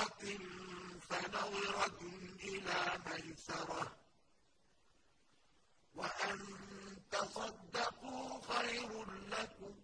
صدقة فنظرة إلى ميسرة. وأن تصدقوا خير لكم